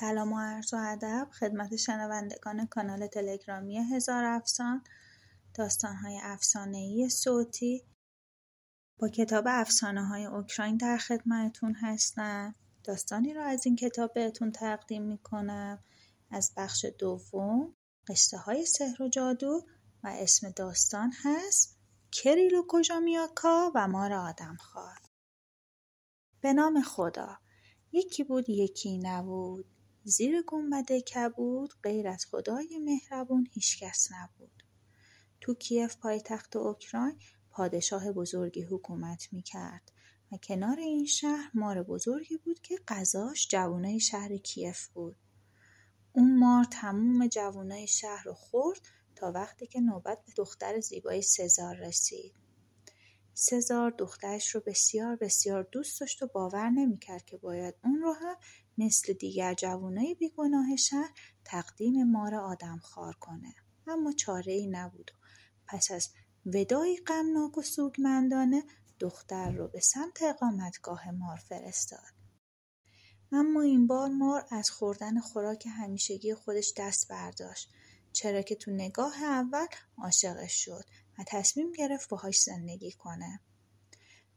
سلام و عرض و ادب خدمت شنوندگان کانال تلگرامی هزار افسان داستانهای افسانهای صوتی. با کتاب افسانه های اوکراین در خدمتتون هستم. داستانی را از این کتاب بهتون تقدیم می‌کنم. از بخش دوم قصه های سحر و جادو و اسم داستان هست کریلو کوژامیاکا و مار آدمخوار به نام خدا. یکی بود یکی نبود. زیر گنبد کبود غیر از خدای مهربون هیچکس نبود. تو کیف پایتخت اوکراین پادشاه بزرگی حکومت می‌کرد و کنار این شهر مار بزرگی بود که غذاش جوانای شهر کیف بود. اون مار تموم جوانای شهر رو خورد تا وقتی که نوبت به دختر زیبای سزار رسید. سزار دخترش رو بسیار بسیار دوست داشت و باور نمی‌کرد که باید اون رو هم مثل دیگر جوانای بیگناه شهر تقدیم مار آدمخوار کنه. اما چاره ای نبود. پس از ودایی غمناک و سوگمندانه دختر رو به سمت اقامتگاه مار فرستاد. اما این بار مار از خوردن خوراک همیشگی خودش دست برداشت. چرا که تو نگاه اول عاشقش شد و تصمیم گرفت باهاش زندگی کنه.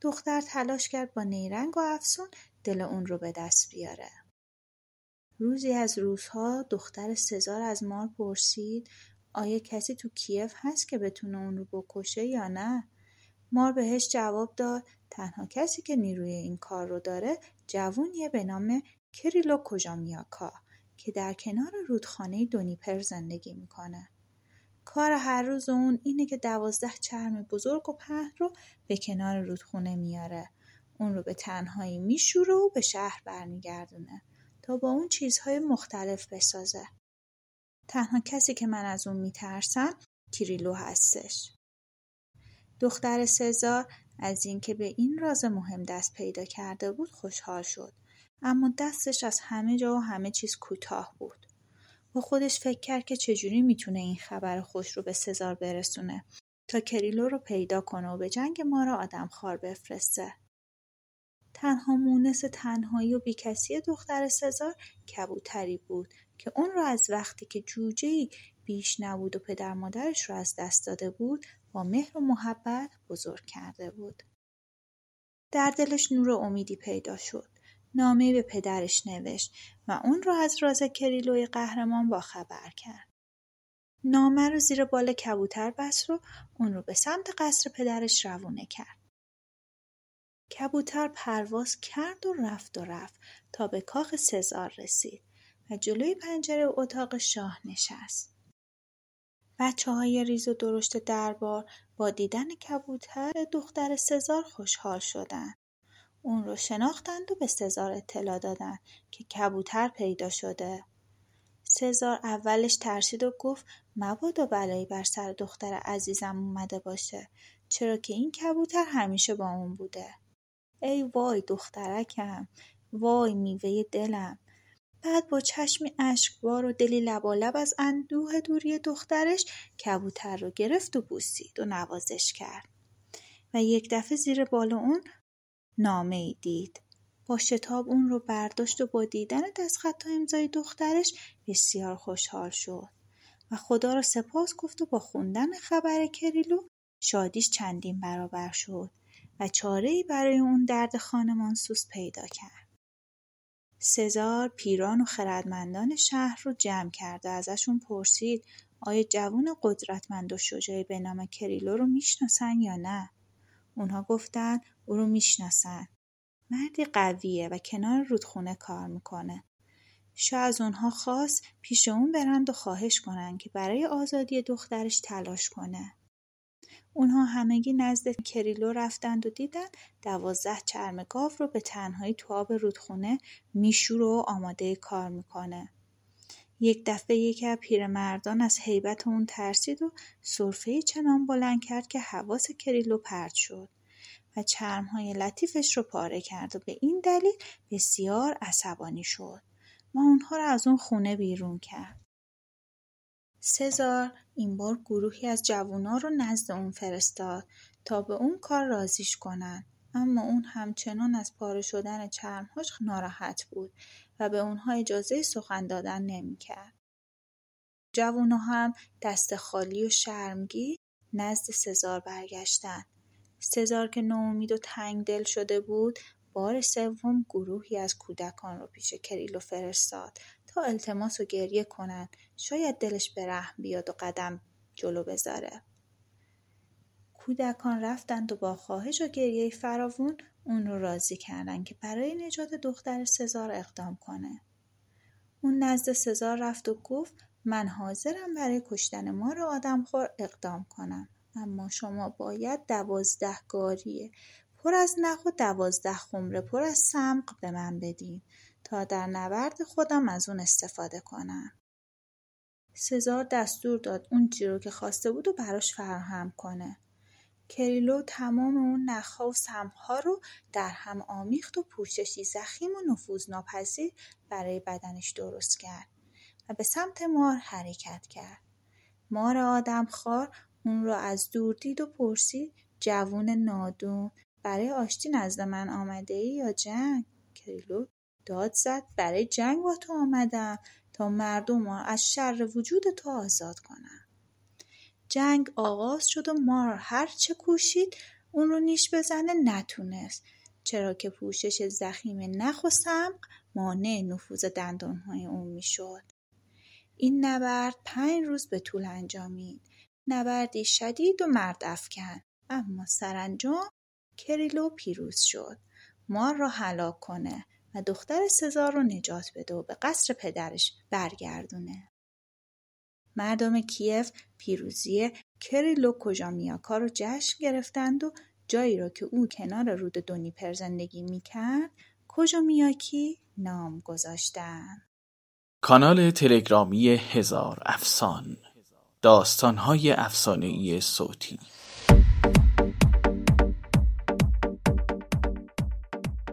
دختر تلاش کرد با نیرنگ و افسون دل اون رو به دست بیاره. روزی از روزها دختر سزار از مار پرسید آیا کسی تو کیف هست که بتونه اون رو بکشه یا نه؟ مار بهش جواب داد تنها کسی که نیروی این کار رو داره جوونیه به نام کریلو کوژامیاکا که در کنار رودخانه دونیپر زندگی می‌کنه. کار هر روز اون اینه که دوازده چرم بزرگ و پهن رو به کنار رودخونه میاره. اون رو به تنهایی میشوره و به شهر برمیگردونه. با اون چیزهای مختلف بسازه. تنها کسی که من از اون میترسم کریلو هستش. دختر سزار از اینکه به این راز مهم دست پیدا کرده بود خوشحال شد. اما دستش از همه جا و همه چیز کوتاه بود. با خودش فکر کرد که چجوری می‌تونه این خبر خوش رو به سزار برسونه تا کریلو رو پیدا کنه و به جنگ ما را آدمخوار بفرسته. تنها مونس تنهایی و بیکسی دختر سزار کبوتری بود که اون رو از وقتی که جوجه بیش نبود و پدر مادرش رو از دست داده بود با مهر و محبت بزرگ کرده بود. در دلش نور امیدی پیدا شد. نامه به پدرش نوشت و اون رو از راز کریلوی قهرمان با خبر کرد. نامه رو زیر بال کبوتر بست و اون رو به سمت قصر پدرش روونه کرد. کبوتر پرواز کرد و رفت و رفت تا به کاخ سزار رسید و جلوی پنجره اتاق شاه نشست. بچه های ریز و درشت دربار با دیدن کبوتر دختر سزار خوشحال شدند. اون رو شناختند و به سزار اطلاع دادند که کبوتر پیدا شده. سزار اولش ترسید و گفت مبادا بلایی بر سر دختر عزیزم اومده باشه چرا که این کبوتر همیشه با اون بوده. ای وای دخترکم وای میوه دلم. بعد با چشمی اشکبار و دلی لبالب از اندوه دوری دخترش کبوتر رو گرفت و بوسید و نوازش کرد. و یک دفعه زیر بال اون نامه ای دید. با شتاب اون رو برداشت و با دیدن دستخط و امضای دخترش بسیار خوشحال شد. و خدا را سپاس گفت و با خوندن خبر کریلو شادیش چندین برابر شد. و چاره ای برای اون درد خانمانسوز پیدا کرد سزار پیران و خردمندان شهر رو جمع کرد و ازشون پرسید آیا جوون قدرتمند و شجاعی به نام کریلو رو می‌شناسن یا نه؟ اونها گفتن او رو می‌شناسن. مردی قویه و کنار رودخونه کار می‌کنه. شاه از اونها خواست پیش اون برند و خواهش کنن که برای آزادی دخترش تلاش کنه. اونها همگی نزد کریلو رفتند و دیدند دوازده چرم گاو رو به تنهایی تو آب رودخونه میشور و آماده کار می‌کنه. یک دفعه یکی از پیرمردان از حیبت اون ترسید و سرفه چنان بلند کرد که حواس کریلو پرد شد و چرمهای لطیفش رو پاره کرد و به این دلیل بسیار عصبانی شد و اونها رو از اون خونه بیرون کرد. سزار این بار گروهی از جوونا رو نزد اون فرستاد تا به اون کار رازیش کنن اما اون همچنان از پاره شدن چرمهاش ناراحت بود و به اونها اجازه سخن دادن نمی‌کرد. جوونا هم دست خالی و شرمگی نزد سزار برگشتن. سزار که نومید و تنگ دل شده بود بار سوم گروهی از کودکان رو پیش کریلو فرستاد التماس و گریه کنن شاید دلش به رحم بیاد و قدم جلو بذاره. کودکان رفتند و با خواهش و گریه فراوون اون رو راضی کردن که برای نجات دختر سزار اقدام کنه. اون نزد سزار رفت و گفت من حاضرم برای کشتن ما رو آدمخور اقدام کنم. اما شما باید دوازده گاریه پر از نخ و دوازده خمره پر از سمق به من بدین تا در نبرد خودم از اون استفاده کنم. سزار دستور داد اون چی رو که خواسته بود و براش فراهم کنه. کریلو تمام اون نخها و سمها رو در هم آمیخت و پوششی زخیم و نفوذناپذیر برای بدنش درست کرد و به سمت مار حرکت کرد. مار آدمخوار اون رو از دور دید و پرسید جوون نادون برای آشتی نزد من آمده ای یا جنگ؟ کریلو داد زد برای جنگ با تو آمدم تا مردم از شر وجود تو آزاد کنم. جنگ آغاز شد و مار هر چه کوشید اون رو نیش بزنه نتونست چرا که پوشش زخیم نخ و سمق مانع نفوذ دندانهای اون می‌شد. این نبرد پنج روز به طول انجامید. نبردی شدید و مرد افکن اما سرانجام کریلو پیروز شد. مار را هلاک کنه و دختر سزار رو نجات بده و به قصر پدرش برگردونه. مردم کیف پیروزی کریلو کوژامیاکا رو جشن گرفتند و جایی را که او کنار رود دونیپر زندگی می‌کرد کوژامیاکی نام گذاشتن. کانال تلگرامی هزار افسان داستانهای افسانهای صوتی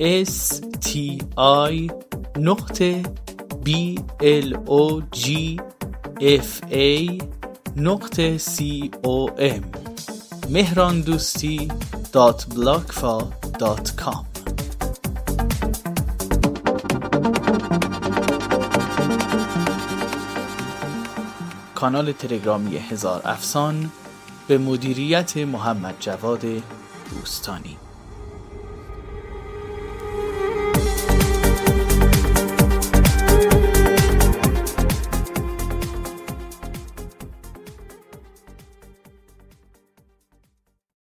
s t i نقطه b l o g f a نقطه c o m مهران دوستی دات بلاکفا دات کام کانال تلگرامی هزار افسان به مدیریت محمد جواد دوستانی